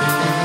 Bye.